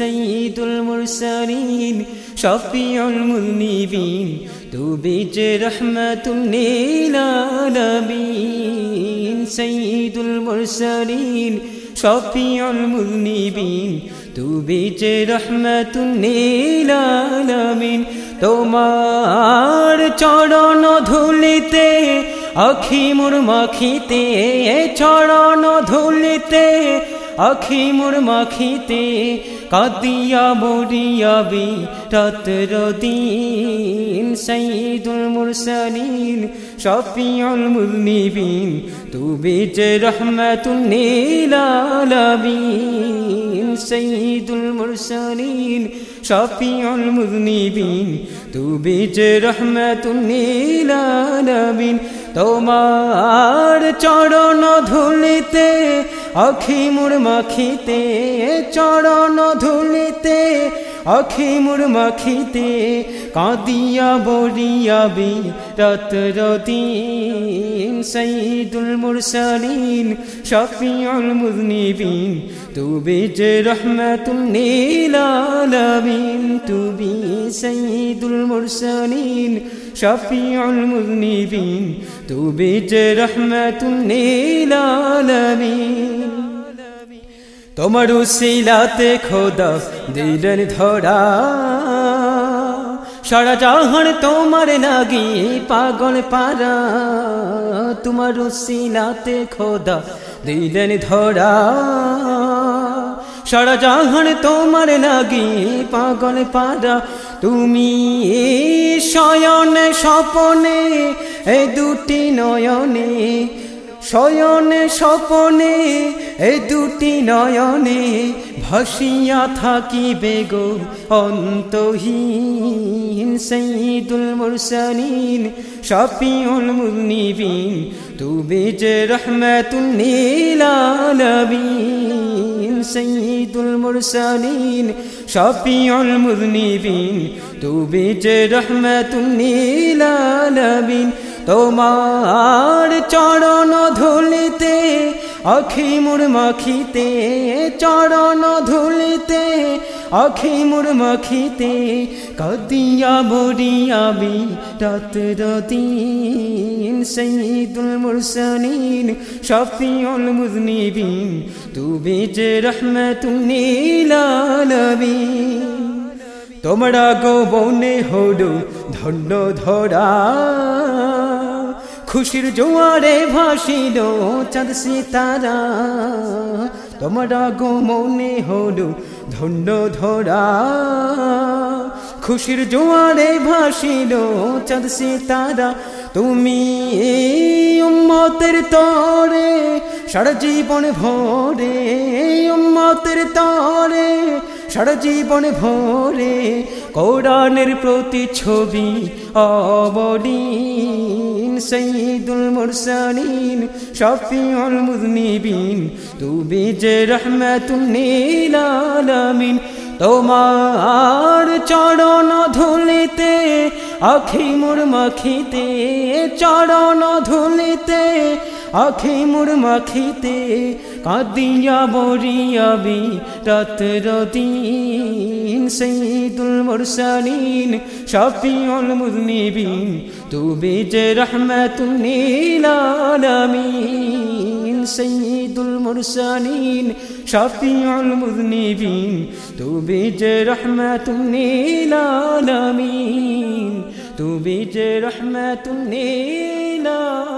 سيد شفيع المذنبين تبي رحمة للعالمين سيد المرسلين شفيع المذنبين تبي رحمة للعالمين তোমার চরণ ধুলিতে আখি মোর মাখিতে চরণ ধুলিতে আখি মোর মাখিতে কাদিয়া মরিয়াবি রাত দিন সঈদুল মুরসালিন, শফিউল মুজনিবিন তু বেজ রহমাতুন নীলালামিন সঈদুল মুরসালিন, শফিউল মুজনিবিন তু বেজ রহমাতুন নীলালামিন তোমার চরণ ধুলিতে আখি মুর মাখিতে চরণ ধুলিতে আখি মুর মাখিতে কাঁদিয়া বরিয়াবি রাত রদিন সঈদুল মুরসালিন, শফিউল মুজনিবিন তু বিজ রহমাতুল নীলালামিন তু বি সঈদুল মুরসালিন, শফিউল মুজনিবিন তু বিজ রহমাতুল নীলালামিন তোমার শিলাতে খোদা দিলেন ধরা। সারা জাহান তোমার লাগি পাগল পারা। তোমার শিলাতে খোদা দিলেন ধরা। সারা জাহান তোমার লাগি পাগল পারা। তুমি শয়নে স্বপনে এই দুটি নয়নে শয়নে স্বপনে, এই দুটি নয়নে ভাসিয়া থাকিবে গো অন্তহীন। সঈদুল মুরসালিন, শফিউল মুজনিবিন তু বেজ রহমাতুন নীলালামিন সঈদুল মুরসালিন, শফিউল মুজনিবিন তু বেজ রহমাতুন নীলালামিন তোমার চরণ ধুলিতে আখি মুর মাখিতে চরণ ধুলিতে আখি মুর মাখিতে কাদিয়া মরিয়াবি রাত রদিন সঈদুল মুরসালিন, শফিউল মুজনিবিন তু বেজ রহমাতুন নীলালামিন তোমরা গো বনে ধন্য ধরা খুশির জোয়ারে ভাসিল, চাঁদ সিতারা। তোমরা গো মনে হলো ধন্য ধরা। খুশির জোয়ারে ভাসিল, চাঁদ সিতারা। তুমি উম্মতের তরে, সারা জীবন ভরে উম্মতের তরে। সারা জীবন ভরে প্রতি ছবি অবদিন সঈদুল মুরসালিন, শফিউল মুজনিবিন তু বিজ রহমাতুন নীলালামিন তোমার চরণ ধুলিতে আখি মুর মাখিতে, চরণ ধুলিতে আখি মুর মাখিতে কাদিয়া বরিয়াবি রাত রদিন সঈদুল মুরসালিন শফিউল মুজনিবিন তু বিজ রহমাতুন নীলালামিন সঈদুল মুরসালিন শফিউল মুজনিবিন তু বিজ রহমাতুন নীলালামিন তু বিজ রহমাতুন নীলালামিন